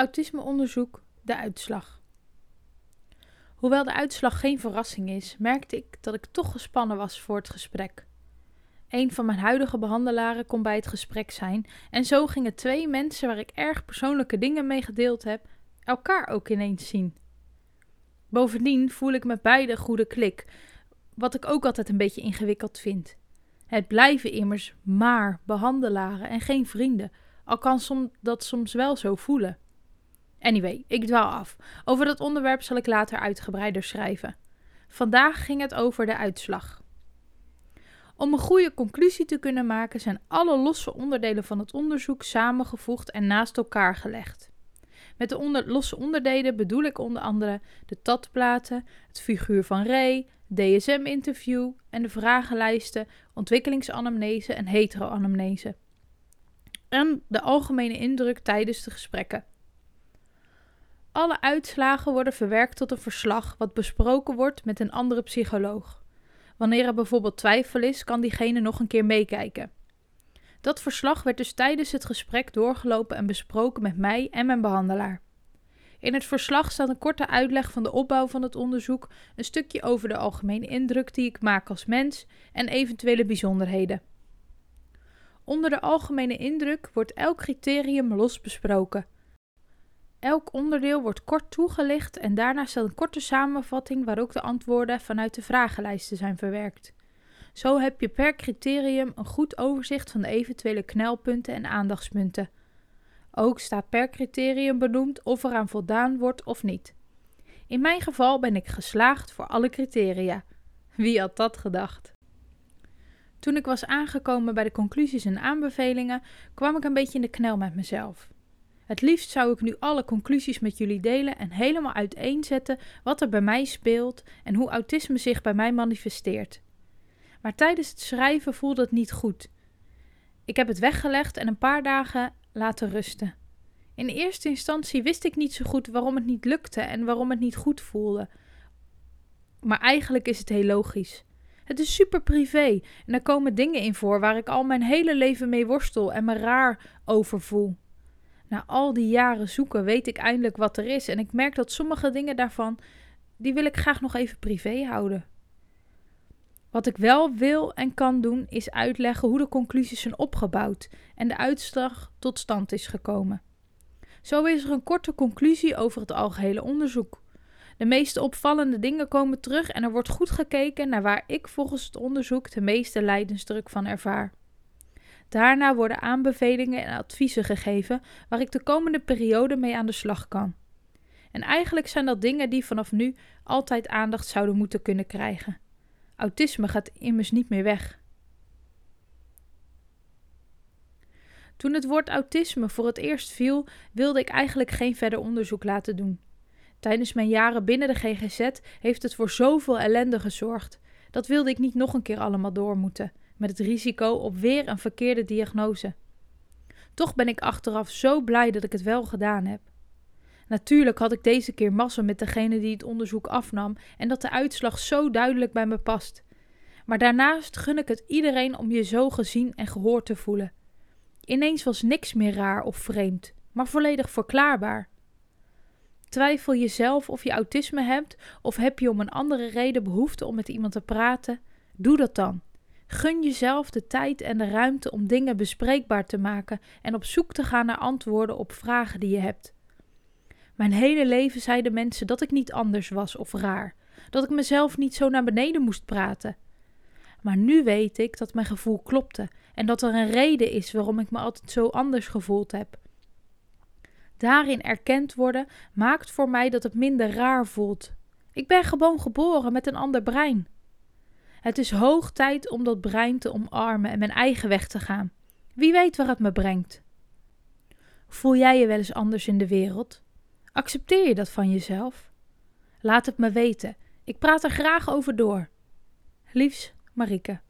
Autismeonderzoek, de uitslag. Hoewel de uitslag geen verrassing is, merkte ik dat ik toch gespannen was voor het gesprek. Een van mijn huidige behandelaren kon bij het gesprek zijn en zo gingen twee mensen waar ik erg persoonlijke dingen mee gedeeld heb, elkaar ook ineens zien. Bovendien voel ik met beide goede klik, wat ik ook altijd een beetje ingewikkeld vind. Het blijven immers maar behandelaren en geen vrienden, al kan som dat soms wel zo voelen. Anyway, ik dwaal af. Over dat onderwerp zal ik later uitgebreider schrijven. Vandaag ging het over de uitslag. Om een goede conclusie te kunnen maken zijn alle losse onderdelen van het onderzoek samengevoegd en naast elkaar gelegd. Met de losse onderdelen bedoel ik onder andere de tatplaten, het figuur van Ray, DSM-interview en de vragenlijsten ontwikkelingsanamnese en heteroanamnese. En de algemene indruk tijdens de gesprekken. Alle uitslagen worden verwerkt tot een verslag wat besproken wordt met een andere psycholoog. Wanneer er bijvoorbeeld twijfel is, kan diegene nog een keer meekijken. Dat verslag werd dus tijdens het gesprek doorgelopen en besproken met mij en mijn behandelaar. In het verslag staat een korte uitleg van de opbouw van het onderzoek, een stukje over de algemene indruk die ik maak als mens en eventuele bijzonderheden. Onder de algemene indruk wordt elk criterium los besproken. Elk onderdeel wordt kort toegelicht en daarna staat een korte samenvatting waar ook de antwoorden vanuit de vragenlijsten zijn verwerkt. Zo heb je per criterium een goed overzicht van de eventuele knelpunten en aandachtspunten. Ook staat per criterium benoemd of eraan voldaan wordt of niet. In mijn geval ben ik geslaagd voor alle criteria. Wie had dat gedacht? Toen ik was aangekomen bij de conclusies en aanbevelingen, kwam ik een beetje in de knel met mezelf. Het liefst zou ik nu alle conclusies met jullie delen en helemaal uiteenzetten wat er bij mij speelt en hoe autisme zich bij mij manifesteert. Maar tijdens het schrijven voelde het niet goed. Ik heb het weggelegd en een paar dagen laten rusten. In eerste instantie wist ik niet zo goed waarom het niet lukte en waarom het niet goed voelde. Maar eigenlijk is het heel logisch. Het is super privé en er komen dingen in voor waar ik al mijn hele leven mee worstel en me raar over voel. Na al die jaren zoeken weet ik eindelijk wat er is en ik merk dat sommige dingen daarvan, die wil ik graag nog even privé houden. Wat ik wel wil en kan doen is uitleggen hoe de conclusies zijn opgebouwd en de uitslag tot stand is gekomen. Zo is er een korte conclusie over het algehele onderzoek. De meeste opvallende dingen komen terug en er wordt goed gekeken naar waar ik volgens het onderzoek de meeste lijdensdruk van ervaar. Daarna worden aanbevelingen en adviezen gegeven waar ik de komende periode mee aan de slag kan. En eigenlijk zijn dat dingen die vanaf nu altijd aandacht zouden moeten kunnen krijgen. Autisme gaat immers niet meer weg. Toen het woord autisme voor het eerst viel, wilde ik eigenlijk geen verder onderzoek laten doen. Tijdens mijn jaren binnen de GGZ heeft het voor zoveel ellende gezorgd. Dat wilde ik niet nog een keer allemaal door moeten met het risico op weer een verkeerde diagnose. Toch ben ik achteraf zo blij dat ik het wel gedaan heb. Natuurlijk had ik deze keer massa met degene die het onderzoek afnam en dat de uitslag zo duidelijk bij me past. Maar daarnaast gun ik het iedereen om je zo gezien en gehoord te voelen. Ineens was niks meer raar of vreemd, maar volledig verklaarbaar. Twijfel je zelf of je autisme hebt of heb je om een andere reden behoefte om met iemand te praten? Doe dat dan. Gun jezelf de tijd en de ruimte om dingen bespreekbaar te maken en op zoek te gaan naar antwoorden op vragen die je hebt. Mijn hele leven zeiden mensen dat ik niet anders was of raar, dat ik mezelf niet zo naar beneden moest praten. Maar nu weet ik dat mijn gevoel klopte en dat er een reden is waarom ik me altijd zo anders gevoeld heb. Daarin erkend worden maakt voor mij dat het minder raar voelt. Ik ben gewoon geboren met een ander brein. Het is hoog tijd om dat brein te omarmen en mijn eigen weg te gaan. Wie weet waar het me brengt. Voel jij je wel eens anders in de wereld? Accepteer je dat van jezelf? Laat het me weten. Ik praat er graag over door. Liefs, Marike.